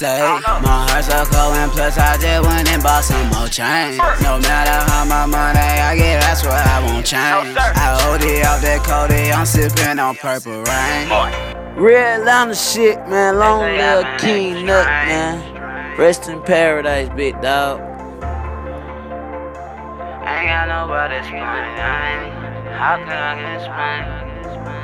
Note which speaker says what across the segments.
Speaker 1: say. My heart's so cold, and plus I just went and bought some more chains. No matter how much money I get, that's what I won't change. I hold it off that Cody, I'm sipping on purple rain. Real Atlanta shit, man. Long live King Nut, man. Rest in paradise, big dog.
Speaker 2: I ain't got nobody explain. How can I explain?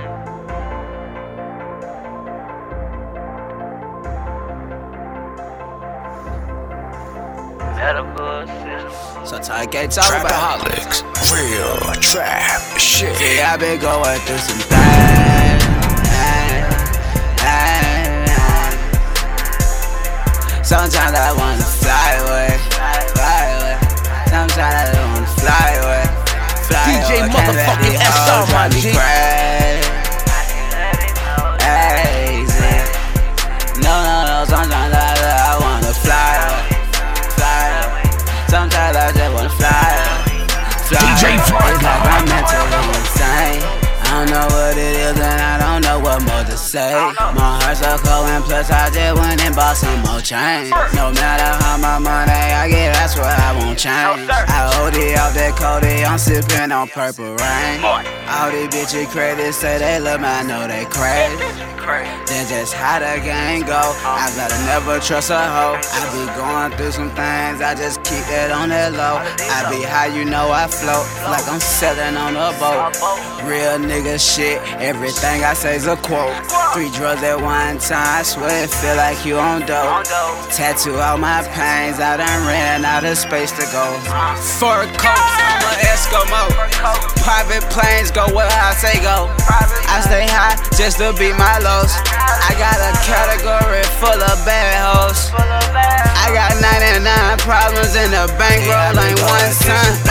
Speaker 1: So I can't talk about
Speaker 3: Trapaholics, real trap shit.
Speaker 1: Yeah, I been going through some things. Sometimes I wanna fly away, fly away. Sometimes I wanna fly away, fly
Speaker 4: DJ
Speaker 1: away.
Speaker 4: Motherfucking SR,
Speaker 1: say. My heart's so cold and plus I just went and bought some more chains. No matter how much money I get, that's what I won't change. I hold it off that Cody, I'm sipping on purple rain. All these bitches crazy say they love me, I know they crazy. That's just how the game go. Uh-huh. I gotta never trust a hoe. I be going through some things, I just keep that on that low. I be high, you know I float like I'm sailing on a boat. Real nigga shit, everything I say's a quote. Three drugs at one time, I swear it feel like you on dope. Tattoo all my pains, I done ran out of space to go. Fur coats, I'm a Eskimo. Private planes go where I say go. I stay high just to beat my lows. I got a category full of bad hoes. I got 99 problems in the bankroll, ain't one son.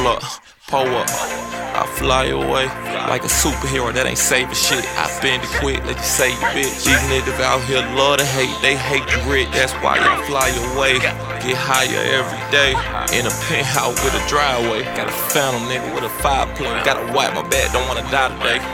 Speaker 5: Hold up, pull up. I fly away like a superhero that ain't saving shit. I bend it quick, let you say you bitch. These niggas out here love to hate, they hate you rich. That's why I fly away. Get higher every day. In a penthouse with a driveway. Got a phantom nigga with a five point. Gotta wipe my back, don't wanna die today.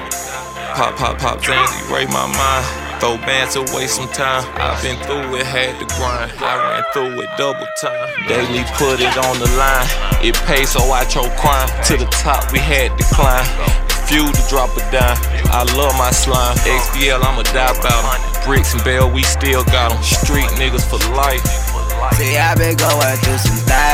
Speaker 5: Pop, pop, pop, Zans, erase my mind. Throw bands away some time. I've been through it, had to grind. I ran through it double time. Daily put it on the line. It pays, so I chose crime. To the top, we had to climb. Few to drop a dime. I love my slime. XBL, I'ma die about 'em. Bricks and Bell, we still got got 'em. Street niggas for life.
Speaker 1: See, I been going through some things.